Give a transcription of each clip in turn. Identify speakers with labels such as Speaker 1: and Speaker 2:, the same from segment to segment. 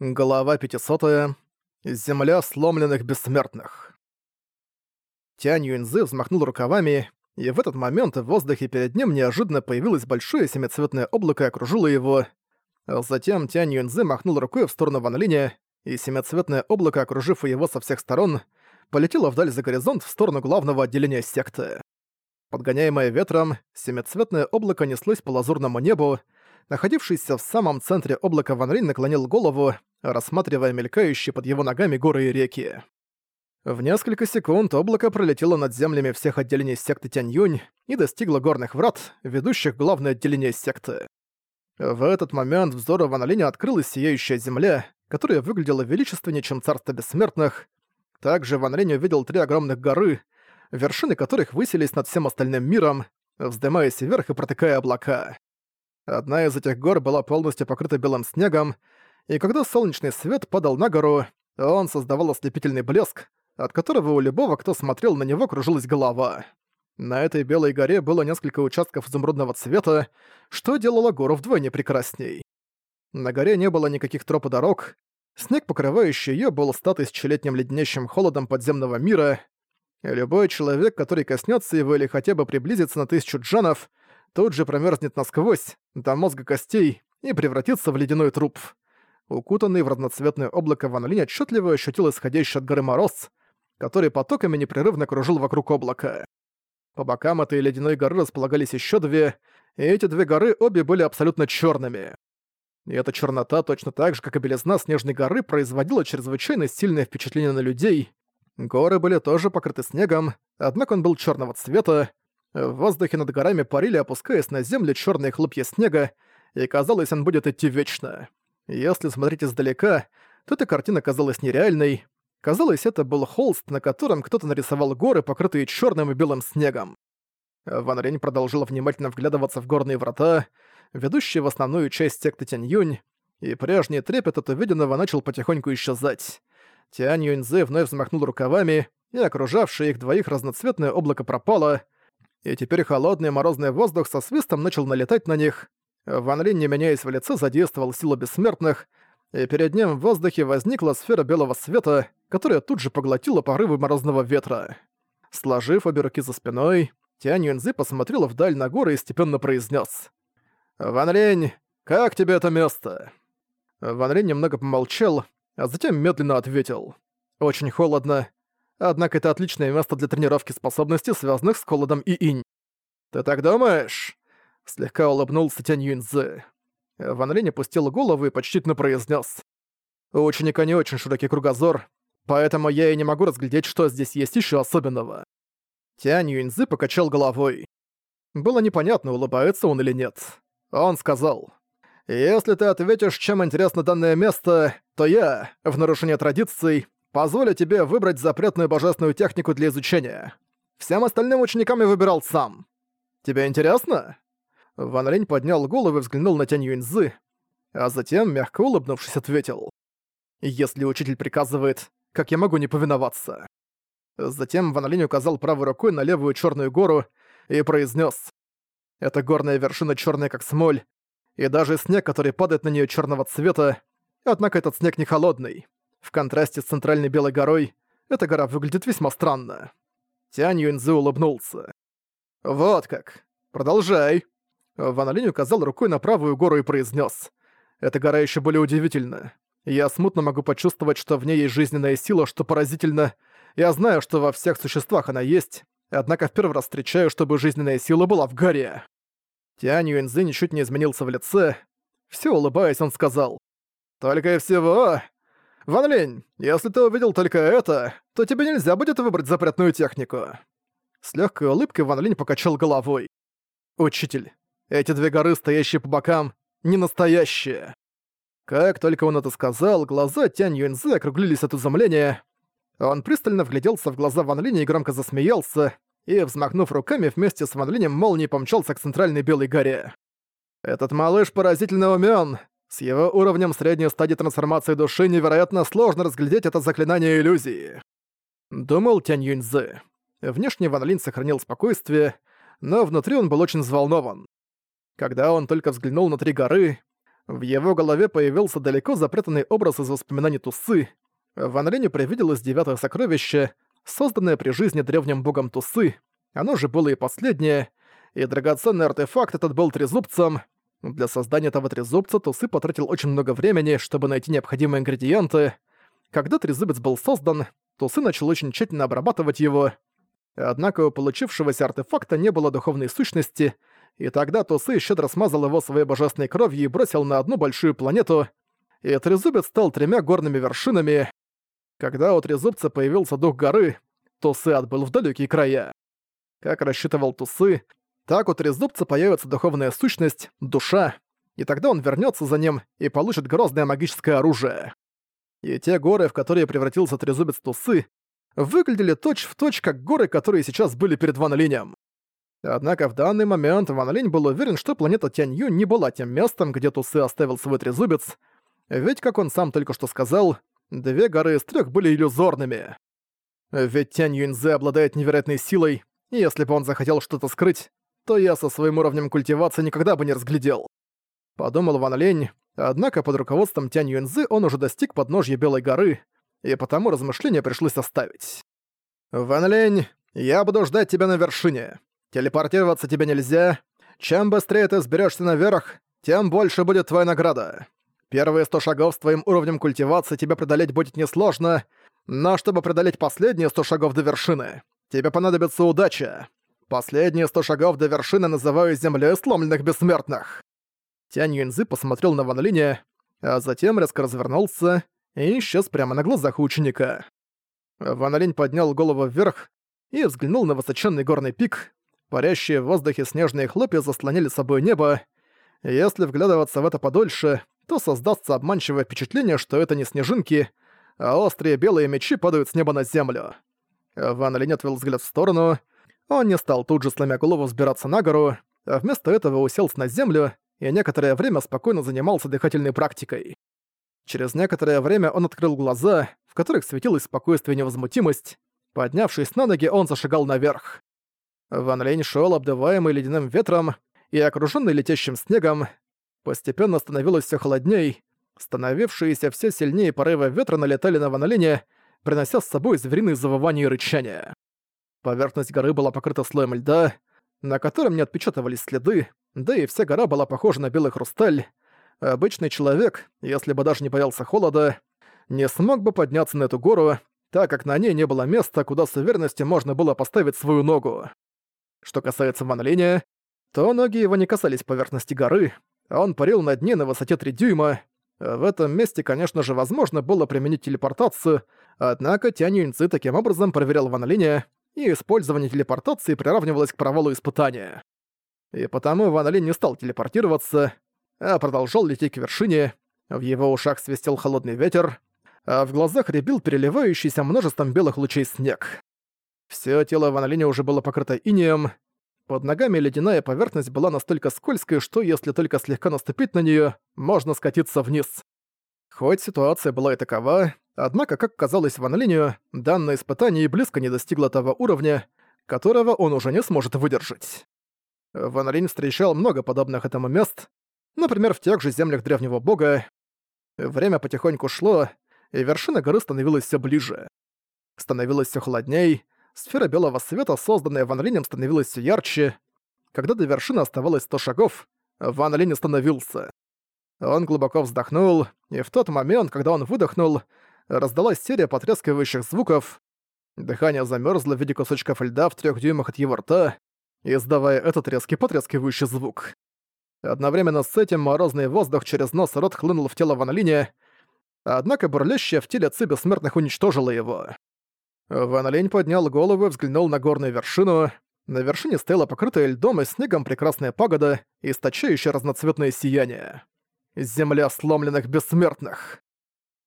Speaker 1: Глава 500. Земля сломленных бессмертных. Тянь Юньзы взмахнул рукавами, и в этот момент в воздухе перед ним неожиданно появилось большое семицветное облако и окружило его. Затем Тянь Юньзы махнул рукой в сторону Ван Линя, и семицветное облако, окружив его со всех сторон, полетело вдаль за горизонт в сторону главного отделения секты. Подгоняемое ветром, семицветное облако неслось по лазурному небу, Находившийся в самом центре облака Ван Рин наклонил голову, рассматривая мелькающие под его ногами горы и реки. В несколько секунд облако пролетело над землями всех отделений секты Тянь-Юнь и достигло горных врат, ведущих в главное отделение секты. В этот момент взору Ван Линя открылась сияющая земля, которая выглядела величественнее, чем царство бессмертных. Также Ван Линь увидел три огромных горы, вершины которых высились над всем остальным миром, вздымаясь вверх и протыкая облака. Одна из этих гор была полностью покрыта белым снегом, и когда солнечный свет падал на гору, он создавал ослепительный блеск, от которого у любого, кто смотрел на него, кружилась голова. На этой белой горе было несколько участков изумрудного цвета, что делало гору вдвойне прекрасней. На горе не было никаких троп и дорог, снег, покрывающий её, был стат тысячелетним леденящим холодом подземного мира, и любой человек, который коснется его или хотя бы приблизится на тысячу джанов, тут же промерзнет насквозь, до мозга костей, и превратится в ледяной труп. Укутанный в разноцветное облако Ван Линь отчетливо ощутил исходящий от горы мороз, который потоками непрерывно кружил вокруг облака. По бокам этой ледяной горы располагались еще две, и эти две горы обе были абсолютно черными. И эта чернота, точно так же, как и белизна Снежной горы, производила чрезвычайно сильное впечатление на людей. Горы были тоже покрыты снегом, однако он был черного цвета, в воздухе над горами парили, опускаясь на землю черные хлопья снега, и казалось, он будет идти вечно. Если смотреть издалека, то эта картина казалась нереальной. Казалось, это был холст, на котором кто-то нарисовал горы, покрытые черным и белым снегом. Ван Рень продолжил внимательно вглядываться в горные врата, ведущие в основную часть секты Тянь-Юнь, и прежний трепет от увиденного начал потихоньку исчезать. Тянь Юньзы вновь взмахнул рукавами, и окружавшее их двоих разноцветное облако пропало — и теперь холодный морозный воздух со свистом начал налетать на них. Ван Линь, не меняясь в лице, задействовал силу бессмертных, и перед ним в воздухе возникла сфера белого света, которая тут же поглотила порывы морозного ветра. Сложив обе руки за спиной, Тянь Юнзы посмотрела вдаль на горы и степенно произнес: «Ван Линь, как тебе это место?» Ван Линь немного помолчал, а затем медленно ответил. «Очень холодно. Однако это отличное место для тренировки способностей, связанных с холодом и инь. «Ты так думаешь?» Слегка улыбнулся Тянь Юньцзы. Ван Линь опустил голову и почтительно произнес: «У ученика не очень широкий кругозор, поэтому я и не могу разглядеть, что здесь есть еще особенного». Тянь Юньцзы покачал головой. Было непонятно, улыбается он или нет. Он сказал, «Если ты ответишь, чем интересно данное место, то я, в нарушение традиций, позволю тебе выбрать запретную божественную технику для изучения. Всем остальным ученикам я выбирал сам. Тебе интересно?» Ван Линь поднял голову и взглянул на Тянь Юньзы, а затем, мягко улыбнувшись, ответил. «Если учитель приказывает, как я могу не повиноваться?» Затем Ван Линь указал правой рукой на левую черную гору и произнес: «Это горная вершина черная как смоль, и даже снег, который падает на нее черного цвета, однако этот снег не холодный. В контрасте с центральной Белой горой, эта гора выглядит весьма странно. Тянь Юньзы улыбнулся. «Вот как. Продолжай». Ван Линь указал рукой на правую гору и произнес: «Эта гора еще более удивительна. Я смутно могу почувствовать, что в ней есть жизненная сила, что поразительно. Я знаю, что во всех существах она есть, однако в первый раз встречаю, чтобы жизненная сила была в горе». Тянь Юньзы ничуть не изменился в лице. Все улыбаясь, он сказал. «Только и всего, «Ван Линь, если ты увидел только это, то тебе нельзя будет выбрать запретную технику». С легкой улыбкой Ван Линь покачал головой. «Учитель, эти две горы, стоящие по бокам, не настоящие». Как только он это сказал, глаза Тянь Юньзы округлились от изумления. Он пристально вгляделся в глаза Ван Линя и громко засмеялся, и, взмахнув руками, вместе с Ван Линем молнией помчался к центральной Белой горе. «Этот малыш поразительно умён. С его уровнем средней стадии трансформации души невероятно сложно разглядеть это заклинание иллюзии. Думал Тянь Юньзы. Внешне Ван Линь сохранил спокойствие, но внутри он был очень взволнован. Когда он только взглянул на три горы, В его голове появился далеко запрятанный образ из воспоминаний Тусы. Ван Линю привиделось девятое сокровище, созданное при жизни древним богом Тусы. Оно же было и последнее, и драгоценный артефакт этот был трезубцем. Для создания этого трезубца Тусы потратил очень много времени, чтобы найти необходимые ингредиенты. Когда трезубец был создан, Тусы начал очень тщательно обрабатывать его. Однако у получившегося артефакта не было духовной сущности, и тогда Тусы щедро смазал его своей божественной кровью и бросил на одну большую планету, и Трезубец стал тремя горными вершинами. Когда у Трезубца появился дух горы, Тусы отбыл в далекие края. Как рассчитывал Тусы, так у Трезубца появится духовная сущность, душа, и тогда он вернется за ним и получит грозное магическое оружие. И те горы, в которые превратился Трезубец Тусы, выглядели точь-в-точь, точь, как горы, которые сейчас были перед Ван Линем. Однако в данный момент Ван Линь был уверен, что планета Тянью не была тем местом, где Тусы оставил свой трезубец, ведь, как он сам только что сказал, две горы из трех были иллюзорными. Ведь Тянь Юньзе обладает невероятной силой, и если бы он захотел что-то скрыть, то я со своим уровнем культивации никогда бы не разглядел. Подумал Ван Лень, однако под руководством Тянь Юньзы он уже достиг подножья Белой горы, и потому размышления пришлось оставить. «Ван Лень, я буду ждать тебя на вершине. Телепортироваться тебе нельзя. Чем быстрее ты сберешься наверх, тем больше будет твоя награда. Первые сто шагов с твоим уровнем культивации тебе преодолеть будет несложно, но чтобы преодолеть последние сто шагов до вершины, тебе понадобится удача. Последние сто шагов до вершины называю землей сломленных бессмертных». Тянь Юньзы посмотрел на Ван Линя, а затем резко развернулся и исчез прямо на глазах у ученика. Ван Линь поднял голову вверх и взглянул на высоченный горный пик, Парящие в воздухе снежные хлопья заслоняли собой небо. Если вглядываться в это подольше, то создастся обманчивое впечатление, что это не снежинки, а острые белые мечи падают с неба на землю. Ван Линь отвел взгляд в сторону. Он не стал тут же, сломя голову, взбираться на гору, а вместо этого уселся на землю и некоторое время спокойно занимался дыхательной практикой. Через некоторое время он открыл глаза, в которых светилось спокойствие и невозмутимость. Поднявшись на ноги, он зашагал наверх. Ван Лень шел, обдуваемый ледяным ветром и окруженный летящим снегом. Постепенно становилось все холодней. Становившиеся все сильнее порывы ветра налетали на Ван Линя, принося с собой звериные завывания и рычания. Поверхность горы была покрыта слоем льда, на котором не отпечатывались следы, да и вся гора была похожа на белый хрусталь. Обычный человек, если бы даже не боялся холода, не смог бы подняться на эту гору, так как на ней не было места, куда с уверенностью можно было поставить свою ногу. Что касается Ван Линя, то ноги его не касались поверхности горы, а он парил над ней на высоте 3 дюйма. В этом месте, конечно же, возможно было применить телепортацию, однако Тянь Юньци таким образом проверял Ван Линя, и использование телепортации приравнивалось к провалу испытания. И потому Ван Линь не стал телепортироваться, а продолжал лететь к вершине, в его ушах свистел холодный ветер, а в глазах рябил переливающийся множеством белых лучей снег. Всё тело Ван Линя уже было покрыто инеем. Под ногами ледяная поверхность была настолько скользкой, что если только слегка наступить на неё, можно скатиться вниз. Хоть ситуация была и такова, однако, как казалось Ван Линю, данное испытание близко не достигло того уровня, которого он уже не сможет выдержать. Ван Линь встречал много подобных этому мест, например, в тех же землях древнего бога. Время потихоньку шло, и вершина горы становилась всё ближе. Становилось всё холодней, Сфера белого света, созданная Ван Линем, становилась все ярче. Когда до вершины оставалось 100 шагов, Ван Линь остановился. Он глубоко вздохнул, и в тот момент, когда он выдохнул, раздалась серия потрескивающих звуков. Дыхание замерзло в виде кусочков льда в трех дюймах от его рта, издавая этот резкий потрескивающий звук. Одновременно с этим морозный воздух через нос рот хлынул в тело Ван Линя, однако бурлящая в теле ци бессмертных уничтожила его. Ван Лень поднял голову и взглянул на горную вершину. На вершине стояла покрытая льдом и снегом прекрасная пагода, источающая разноцветное сияние. Земля сломленных бессмертных.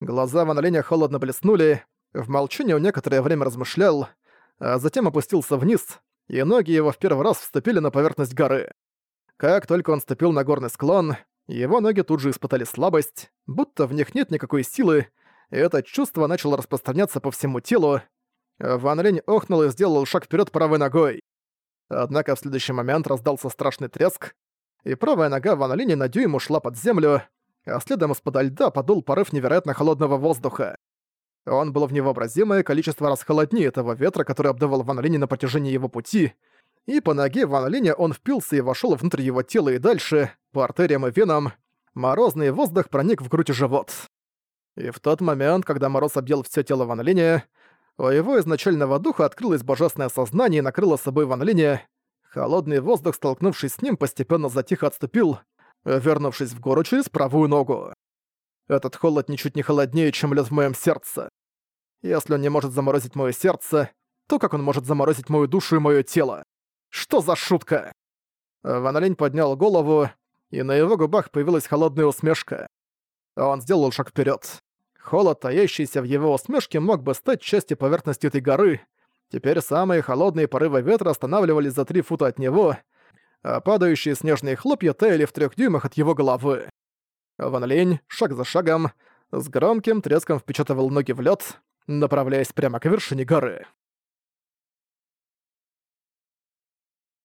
Speaker 1: Глаза Ван Линя холодно блеснули, в молчании он некоторое время размышлял, а затем опустился вниз, и ноги его в первый раз вступили на поверхность горы. Как только он ступил на горный склон, его ноги тут же испытали слабость, будто в них нет никакой силы, и это чувство начало распространяться по всему телу, Ван Линь охнул и сделал шаг вперед правой ногой. Однако в следующий момент раздался страшный треск, и правая нога Ван Линя на дюйм ушла под землю, а следом из-под льда подул порыв невероятно холодного воздуха. Он был в невообразимое количество раз холоднее этого ветра, который обдавал Ван Линь на протяжении его пути, и по ноге Ван Линя он впился и вошел внутрь его тела и дальше, по артериям и венам. Морозный воздух проник в грудь и живот. И в тот момент, когда мороз объел все тело Ван Линя, у его изначального духа открылось божественное сознание и накрыло собой Ван Линя. Холодный воздух, столкнувшись с ним, постепенно затихо отступил, вернувшись в гору через правую ногу. Этот холод ничуть не холоднее, чем лед в моем сердце. Если он не может заморозить мое сердце, то как он может заморозить мою душу и мое тело? Что за шутка? Ван Линь поднял голову, и на его губах появилась холодная усмешка. Он сделал шаг вперед. Холод, таящийся в его усмешке, мог бы стать частью поверхности этой горы. Теперь самые холодные порывы ветра останавливались за три фута от него, а падающие снежные хлопья таяли в трех дюймах от его головы. Ван Линь, шаг за шагом, с громким треском впечатывал ноги в лед, направляясь прямо к вершине горы.